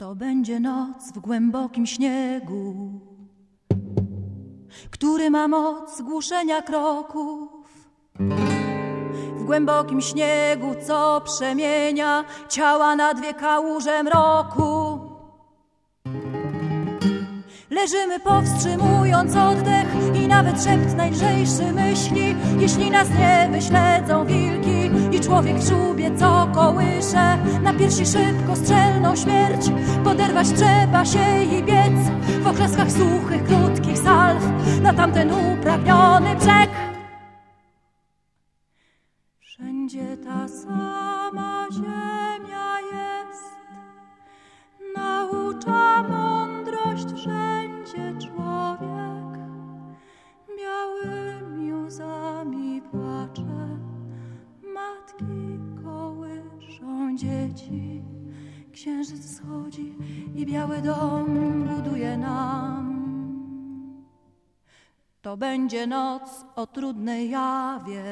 To będzie noc w głębokim śniegu, który ma moc głuszenia kroków. W głębokim śniegu, co przemienia ciała na dwie kałuże mroku. Leżymy powstrzymując oddech i nawet szept najlżejszy myśli, jeśli nas nie wyśledzą wilki i człowiek w szubie, co kołysze. Na piersi szybko strzelną śmierć, poderwać trzeba się i biec w oklaskach suchych, krótkich salw na tamten upragniony brzeg. Wszędzie ta sama ziemia Księżyc schodzi i biały dom buduje nam. To będzie noc o trudnej jawie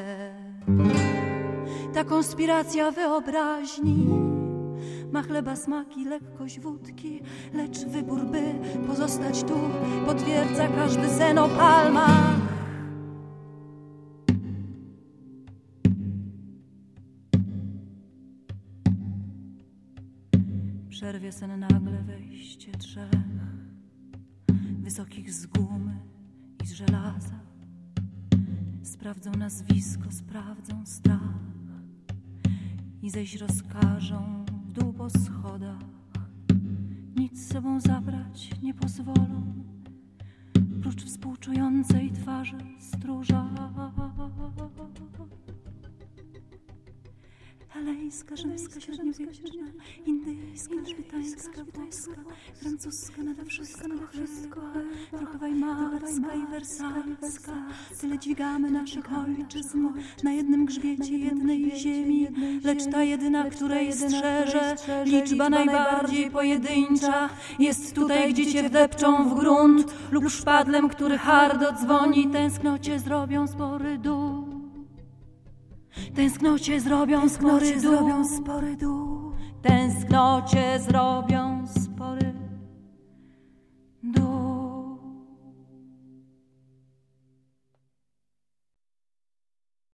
ta konspiracja wyobraźni ma chleba smaki, lekkość wódki, lecz wybór, by pozostać tu, potwierdza każdy sen o palmach. Przerwie sen nagle wejście trzech wysokich z gumy i z żelaza. Sprawdzą nazwisko, sprawdzą strach i zejść rozkażą w dół po schodach. Nic z sobą zabrać nie pozwolą, prócz współczującej twarzy stróża. Alejska, rzymska, średniowieczna, indyjska, tybetańska, włoska, francuska, nade wszystko, nade wszystko, trochę weimarska i wersalska. Tyle dźwigamy naszych ojczyzn na jednym grzbiecie jednej ziemi, lecz ta jedyna, której strzeże, liczba najbardziej pojedyncza, jest tutaj, gdzie cię wdepczą w grunt lub szpadlem, który hardo dzwoni, tęsknocie zrobią spory dół. Tęsknocie zrobią spory dół. zrobią spory dół. Tęsknocie zrobią